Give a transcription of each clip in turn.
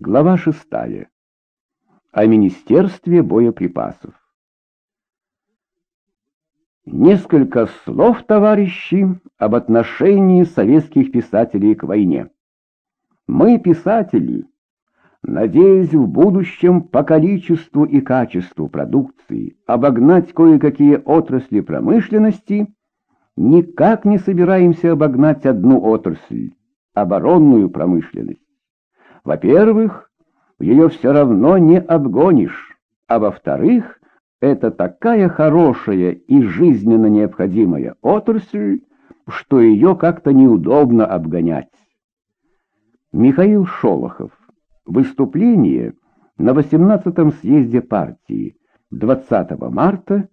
Глава 6. О Министерстве боеприпасов. Несколько слов, товарищи, об отношении советских писателей к войне. Мы, писатели, надеясь в будущем по количеству и качеству продукции обогнать кое-какие отрасли промышленности, никак не собираемся обогнать одну отрасль — оборонную промышленность. Во-первых, ее все равно не обгонишь, а во-вторых, это такая хорошая и жизненно необходимая отрасль, что ее как-то неудобно обгонять. Михаил Шолохов. Выступление на 18-м съезде партии 20 марта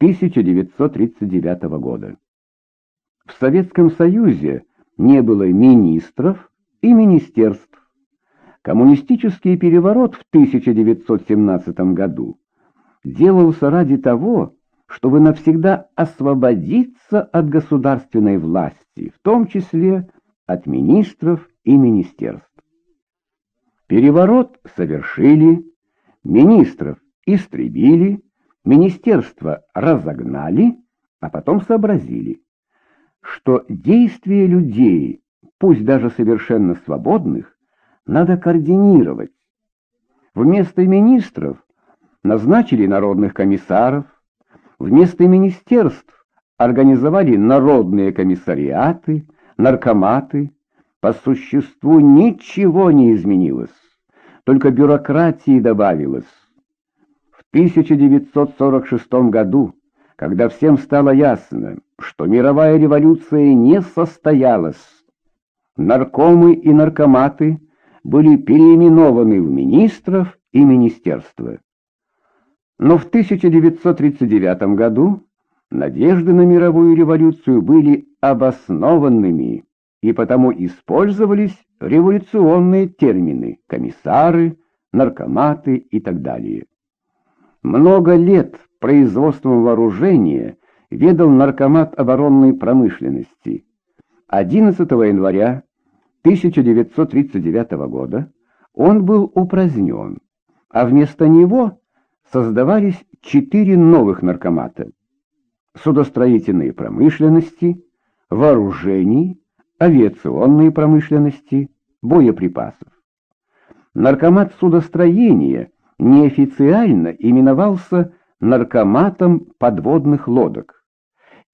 1939 года. В Советском Союзе не было министров и министерств. Коммунистический переворот в 1917 году делался ради того, чтобы навсегда освободиться от государственной власти, в том числе от министров и министерств. Переворот совершили, министров истребили, министерства разогнали, а потом сообразили, что действия людей, пусть даже совершенно свободных, надо координировать. Вместо министров назначили народных комиссаров, вместо министерств организовали народные комиссариаты, наркоматы. По существу ничего не изменилось, только бюрократии добавилось. В 1946 году, когда всем стало ясно, что мировая революция не состоялась, наркомы и наркоматы – были переименованы в министров и министерства. Но в 1939 году надежды на мировую революцию были обоснованными, и потому использовались революционные термины комиссары, наркоматы и так далее. Много лет производством вооружения ведал наркомат оборонной промышленности. 11 января 1939 года он был упразднен, а вместо него создавались четыре новых наркомата – судостроительные промышленности, вооружений, авиационные промышленности, боеприпасов. Наркомат судостроения неофициально именовался наркоматом подводных лодок.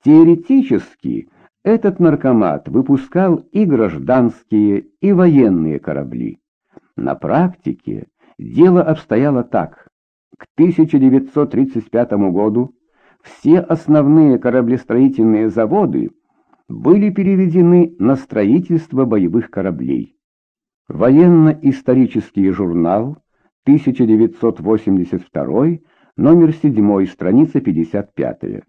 Теоретически – этот наркомат выпускал и гражданские, и военные корабли. На практике дело обстояло так. К 1935 году все основные кораблестроительные заводы были переведены на строительство боевых кораблей. Военно-исторический журнал, 1982, номер 7, страница 55.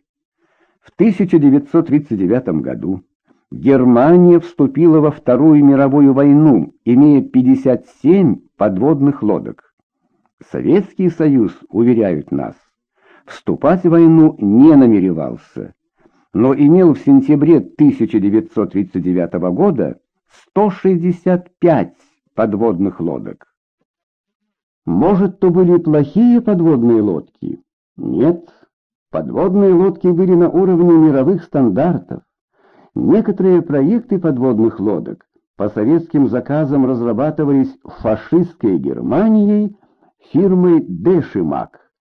В 1939 году Германия вступила во Вторую мировую войну, имея 57 подводных лодок. Советский Союз, уверяют нас, вступать в войну не намеревался, но имел в сентябре 1939 года 165 подводных лодок. Может, то были плохие подводные лодки? Нет, Подводные лодки были на уровне мировых стандартов. Некоторые проекты подводных лодок по советским заказам разрабатывались фашистской Германией фирмой Дешимак.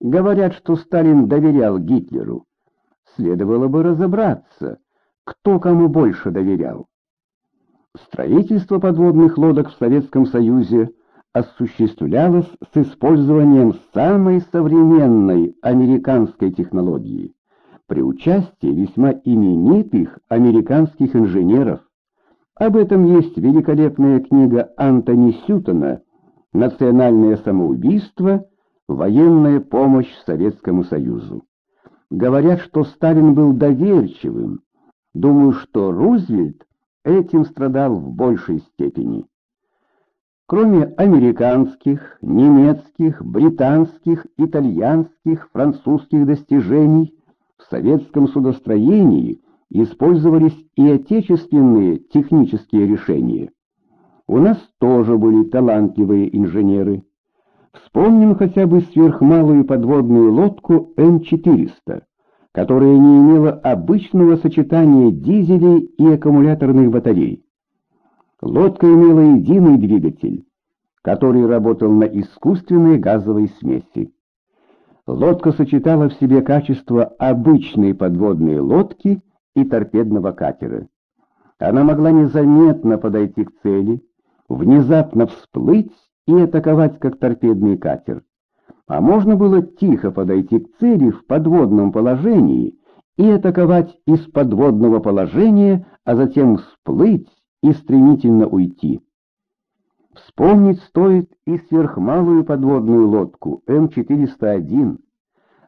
Говорят, что Сталин доверял Гитлеру. Следовало бы разобраться, кто кому больше доверял. Строительство подводных лодок в Советском Союзе – осуществлялось с использованием самой современной американской технологии при участии весьма именитых американских инженеров. Об этом есть великолепная книга Антони Сютона «Национальное самоубийство. Военная помощь Советскому Союзу». Говорят, что Сталин был доверчивым. Думаю, что Рузвельт этим страдал в большей степени. Кроме американских, немецких, британских, итальянских, французских достижений, в советском судостроении использовались и отечественные технические решения. у нас тоже были талантливые инженеры. Вспомним хотя бы сверхмалую подводную лодку М-400, которая не имела обычного сочетания дизелей и аккумуляторных батарей. Лодка имела единый двигатель, который работал на искусственной газовой смеси. Лодка сочетала в себе качества обычной подводной лодки и торпедного катера. Она могла незаметно подойти к цели, внезапно всплыть и атаковать, как торпедный катер. А можно было тихо подойти к цели в подводном положении и атаковать из подводного положения, а затем всплыть и стремительно уйти. Вспомнить стоит и сверхмалую подводную лодку М-401,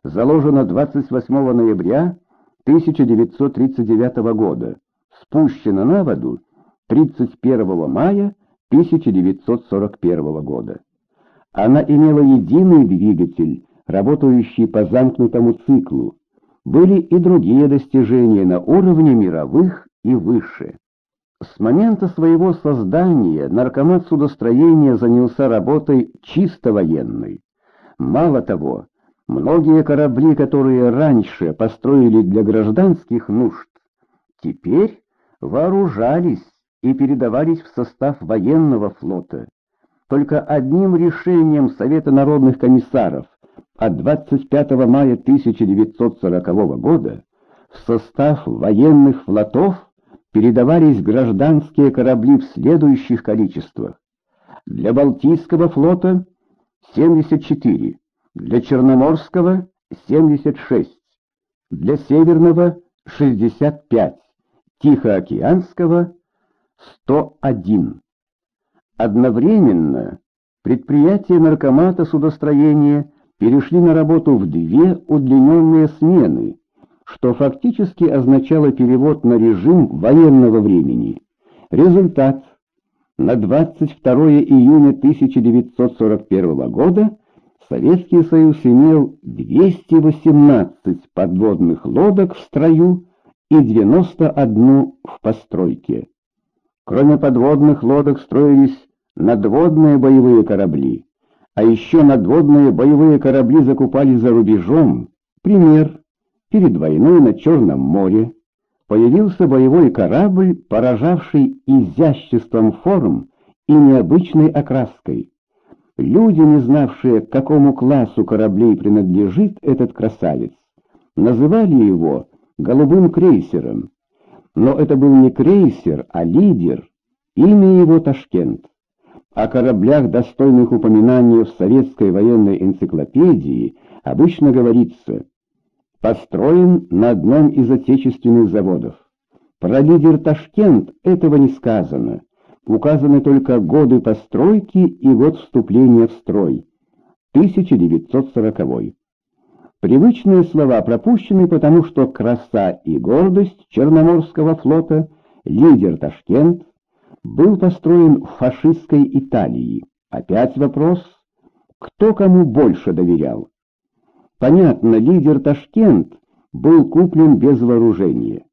заложена 28 ноября 1939 года, спущена на воду 31 мая 1941 года. Она имела единый двигатель, работающий по замкнутому циклу. Были и другие достижения на уровне мировых и выше. С момента своего создания наркомат судостроения занялся работой чисто военной. Мало того, многие корабли, которые раньше построили для гражданских нужд, теперь вооружались и передавались в состав военного флота. Только одним решением Совета народных комиссаров от 25 мая 1940 года в состав военных флотов передавались гражданские корабли в следующих количествах. Для Балтийского флота 74, для Черноморского 76, для Северного 65, Тихоокеанского 101. Одновременно предприятия наркомата судостроения перешли на работу в две удлиненные смены, что фактически означало перевод на режим военного времени. Результат. На 22 июня 1941 года Советский Союз имел 218 подводных лодок в строю и 91 в постройке. Кроме подводных лодок строились надводные боевые корабли, а еще надводные боевые корабли закупали за рубежом. Пример. Перед войной на Черном море появился боевой корабль, поражавший изяществом форм и необычной окраской. Люди, не знавшие, к какому классу кораблей принадлежит этот красавец, называли его «голубым крейсером». Но это был не крейсер, а лидер, имя его Ташкент. О кораблях, достойных упоминания в советской военной энциклопедии, обычно говорится – построен на одном из отечественных заводов. Про лидер Ташкент этого не сказано. Указаны только годы постройки и год вступления в строй. 1940. Привычные слова пропущены, потому что краса и гордость Черноморского флота, лидер Ташкент, был построен в фашистской Италии. Опять вопрос, кто кому больше доверял? Понятно, лидер Ташкент был куплен без вооружения.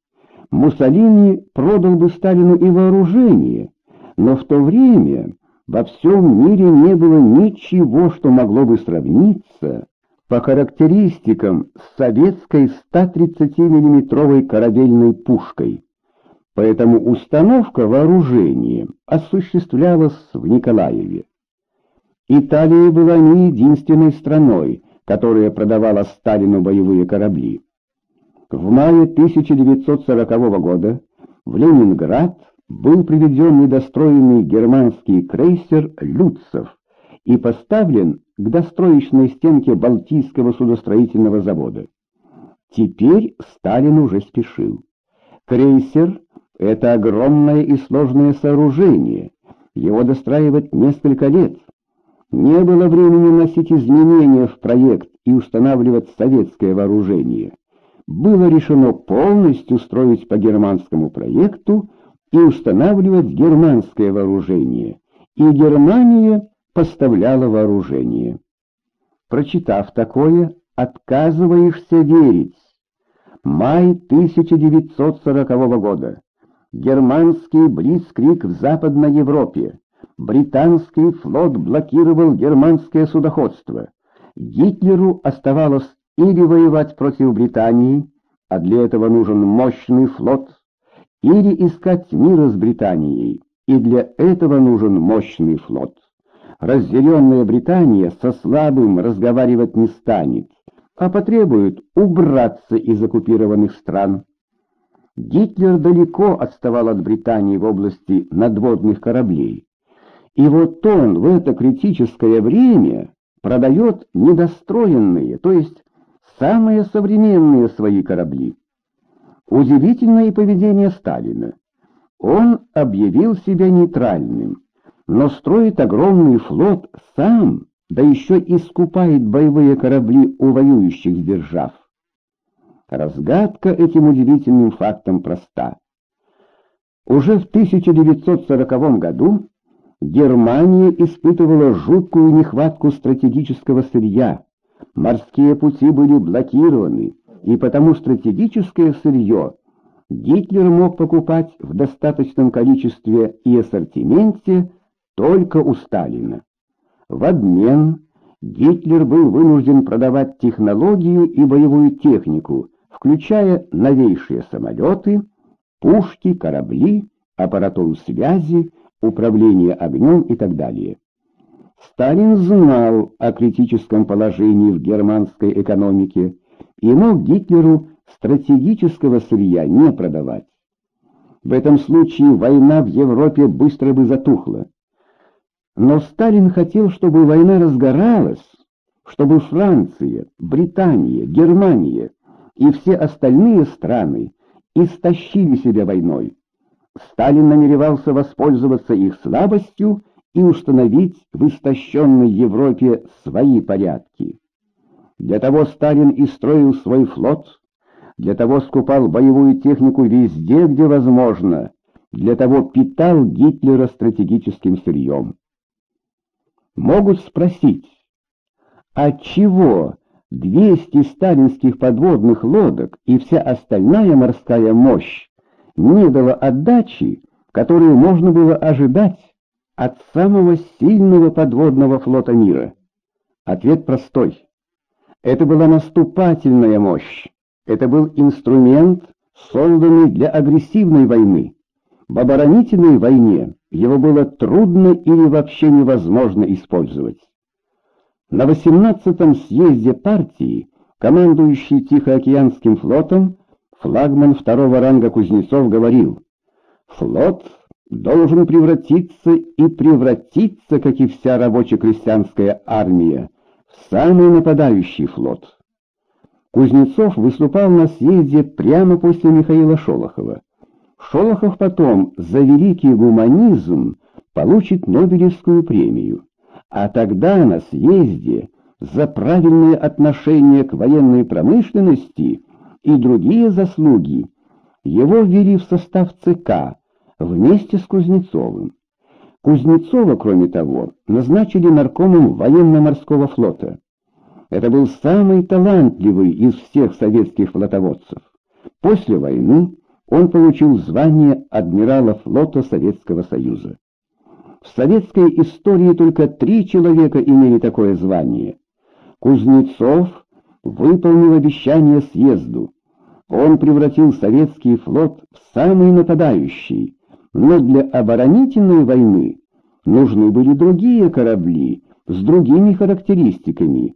Муссолини продал бы Сталину и вооружение, но в то время во всем мире не было ничего, что могло бы сравниться по характеристикам с советской 130 миллиметровой корабельной пушкой. Поэтому установка вооружения осуществлялась в Николаеве. Италия была не единственной страной, которая продавала Сталину боевые корабли. В мае 1940 года в Ленинград был приведен недостроенный германский крейсер «Люцев» и поставлен к достроечной стенке Балтийского судостроительного завода. Теперь Сталин уже спешил. Крейсер — это огромное и сложное сооружение, его достраивать несколько лет — не было времени носить изменения в проект и устанавливать советское вооружение. Было решено полностью строить по германскому проекту и устанавливать германское вооружение, и Германия поставляла вооружение. Прочитав такое, отказываешься верить. Май 1940 года. Германский блицкрик в Западной Европе. Британский флот блокировал германское судоходство. Гитлеру оставалось или воевать против Британии, а для этого нужен мощный флот, или искать мира с Британией, и для этого нужен мощный флот. Разделенная Британия со слабым разговаривать не станет, а потребует убраться из оккупированных стран. Гитлер далеко отставал от Британии в области надводных кораблей. И вот он в это критическое время продает недостроенные, то есть самые современные свои корабли. Удивительное поведение Сталина. Он объявил себя нейтральным, но строит огромный флот сам, да еще и скупает боевые корабли у воюющих держав. Разгадка этим удивительным фактом проста. Уже в 1940 году Германия испытывала жуткую нехватку стратегического сырья. Морские пути были блокированы, и потому стратегическое сырье Гитлер мог покупать в достаточном количестве и ассортименте только у Сталина. В обмен Гитлер был вынужден продавать технологию и боевую технику, включая новейшие самолеты, пушки, корабли, аппаратуру связи, управление огнем и так далее. Сталин знал о критическом положении в германской экономике и мог Гитлеру стратегического сырья не продавать. В этом случае война в Европе быстро бы затухла. Но Сталин хотел, чтобы война разгоралась, чтобы Франция, Британия, Германия и все остальные страны истощили себя войной. Сталин намеревался воспользоваться их слабостью и установить в истощенной Европе свои порядки. Для того Сталин и строил свой флот, для того скупал боевую технику везде, где возможно, для того питал Гитлера стратегическим сырьем. Могут спросить, отчего 200 сталинских подводных лодок и вся остальная морская мощь не дала отдачи, которую можно было ожидать от самого сильного подводного флота мира? Ответ простой. Это была наступательная мощь. Это был инструмент, созданный для агрессивной войны. В оборонительной войне его было трудно или вообще невозможно использовать. На 18-м съезде партии, командующий Тихоокеанским флотом, флагман второго ранга Кузнецов говорил, «Флот должен превратиться и превратиться, как и вся рабоче-крестьянская армия, в самый нападающий флот». Кузнецов выступал на съезде прямо после Михаила Шолохова. Шолохов потом за великий гуманизм получит Нобелевскую премию, а тогда на съезде за правильное отношение к военной промышленности и другие заслуги его ввели в состав ЦК вместе с Кузнецовым. Кузнецова, кроме того, назначили наркомом военно-морского флота. Это был самый талантливый из всех советских флотоводцев. После войны он получил звание адмирала флота Советского Союза. В советской истории только три человека имели такое звание. Кузнецов выполнил обещание съезду. Он превратил советский флот в самый нападающий, но для оборонительной войны нужны были другие корабли с другими характеристиками.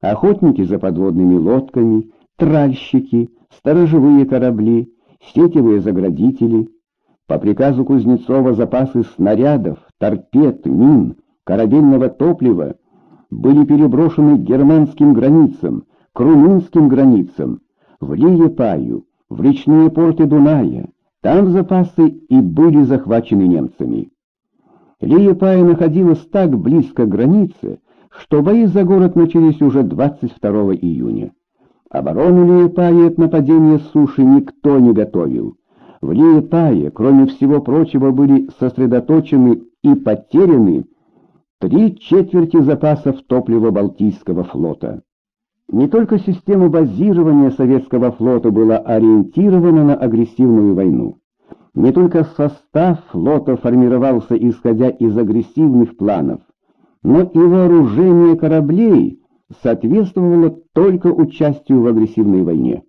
Охотники за подводными лодками, тральщики, сторожевые корабли, сетевые заградители. По приказу Кузнецова запасы снарядов, торпед, мин, корабельного топлива были переброшены к германским границам, к румынским границам, в Лиепаю, в речные порты Дуная. Там запасы и были захвачены немцами. Лиепая находилась так близко к границе, что бои за город начались уже 22 июня. Оборону Лиепая от нападения с суши никто не готовил. В Лиепае, кроме всего прочего, были сосредоточены и потеряны три четверти запасов топлива Балтийского флота. Не только система базирования советского флота была ориентирована на агрессивную войну. Не только состав флота формировался исходя из агрессивных планов, но и вооружение кораблей соответствовало только участию в агрессивной войне.